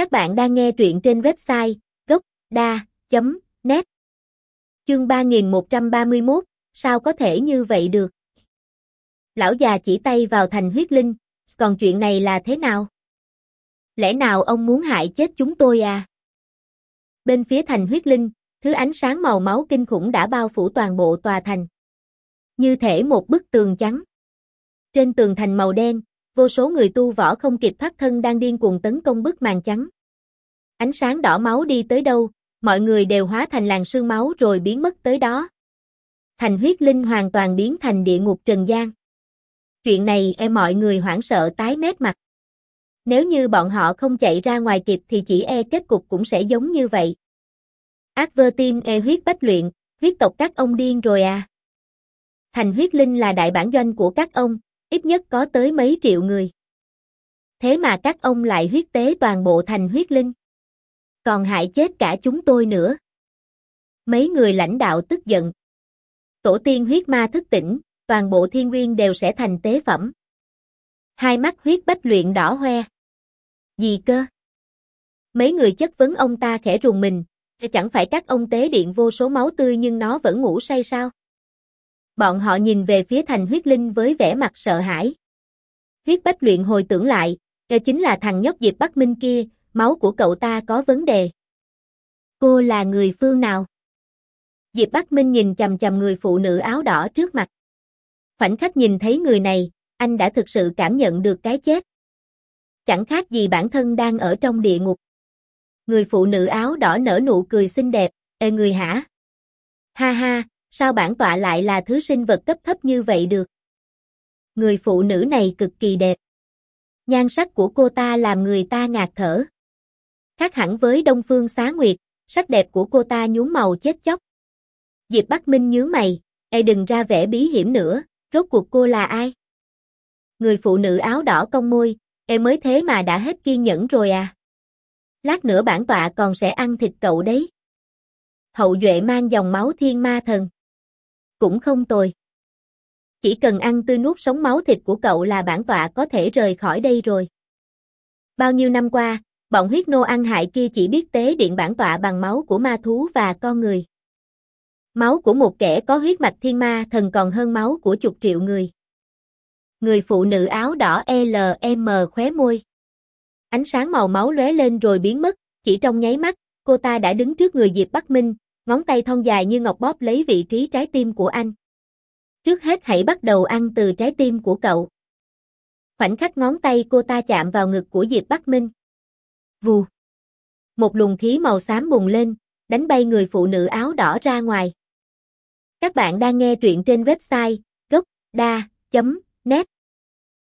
Các bạn đang nghe truyện trên website gocda.net Chương 3131, sao có thể như vậy được? Lão già chỉ tay vào thành huyết linh, còn chuyện này là thế nào? Lẽ nào ông muốn hại chết chúng tôi à? Bên phía thành huyết linh, thứ ánh sáng màu máu kinh khủng đã bao phủ toàn bộ tòa thành. Như thể một bức tường trắng. Trên tường thành màu đen, vô số người tu võ không kịp thoát thân đang điên cuồng tấn công bức màn trắng. Ánh sáng đỏ máu đi tới đâu, mọi người đều hóa thành làn sương máu rồi biến mất tới đó. Thành huyết linh hoàn toàn biến thành địa ngục trần gian. Chuyện này e mọi người hoảng sợ tái mét mặt. Nếu như bọn họ không chạy ra ngoài kịp thì chỉ e kết cục cũng sẽ giống như vậy. Ác vơ tim e huyết bách luyện, huyết tộc các ông điên rồi à. Thành huyết linh là đại bản doanh của các ông, ít nhất có tới mấy triệu người. Thế mà các ông lại huyết tế toàn bộ thành huyết linh. Còn hại chết cả chúng tôi nữa. Mấy người lãnh đạo tức giận. Tổ tiên huyết ma thức tỉnh, toàn bộ thiên nguyên đều sẽ thành tế phẩm. Hai mắt huyết bách luyện đỏ hoe. Gì cơ? Mấy người chất vấn ông ta khẽ rùng mình, chẳng phải các ông tế điện vô số máu tươi nhưng nó vẫn ngủ say sao? Bọn họ nhìn về phía thành huyết linh với vẻ mặt sợ hãi. Huyết bách luyện hồi tưởng lại, đó chính là thằng nhóc Diệp Bắc Minh kia, máu của cậu ta có vấn đề. Cô là người phương nào? Diệp Bắc Minh nhìn chầm chầm người phụ nữ áo đỏ trước mặt. Khoảnh khắc nhìn thấy người này, anh đã thực sự cảm nhận được cái chết. Chẳng khác gì bản thân đang ở trong địa ngục. Người phụ nữ áo đỏ nở nụ cười xinh đẹp, ê người hả? Ha ha, sao bản tọa lại là thứ sinh vật cấp thấp như vậy được? Người phụ nữ này cực kỳ đẹp. Nhan sắc của cô ta làm người ta ngạt thở. Khác hẳn với Đông Phương Xá Nguyệt, sắc đẹp của cô ta nhuốm màu chết chóc. Diệp Bắc Minh nhướng mày, "Ê đừng ra vẻ bí hiểm nữa, rốt cuộc cô là ai?" Người phụ nữ áo đỏ cong môi, "Ê mới thế mà đã hết kiên nhẫn rồi à? Lát nữa bản tọa còn sẽ ăn thịt cậu đấy." Hậu duệ mang dòng máu thiên ma thần. Cũng không tồi. Chỉ cần ăn tươi nuốt sống máu thịt của cậu là bản tọa có thể rời khỏi đây rồi. Bao nhiêu năm qua, bọn huyết nô ăn hại kia chỉ biết tế điện bản tọa bằng máu của ma thú và con người. Máu của một kẻ có huyết mạch thiên ma thần còn hơn máu của chục triệu người. Người phụ nữ áo đỏ LM khóe môi. Ánh sáng màu máu lóe lên rồi biến mất, chỉ trong nháy mắt, cô ta đã đứng trước người Diệp Bắc Minh, ngón tay thon dài như ngọc bóp lấy vị trí trái tim của anh. Trước hết hãy bắt đầu ăn từ trái tim của cậu. Khoảnh khắc ngón tay cô ta chạm vào ngực của Diệp Bắc Minh. Vù. Một luồng khí màu xám bùng lên, đánh bay người phụ nữ áo đỏ ra ngoài. Các bạn đang nghe truyện trên website gocda.net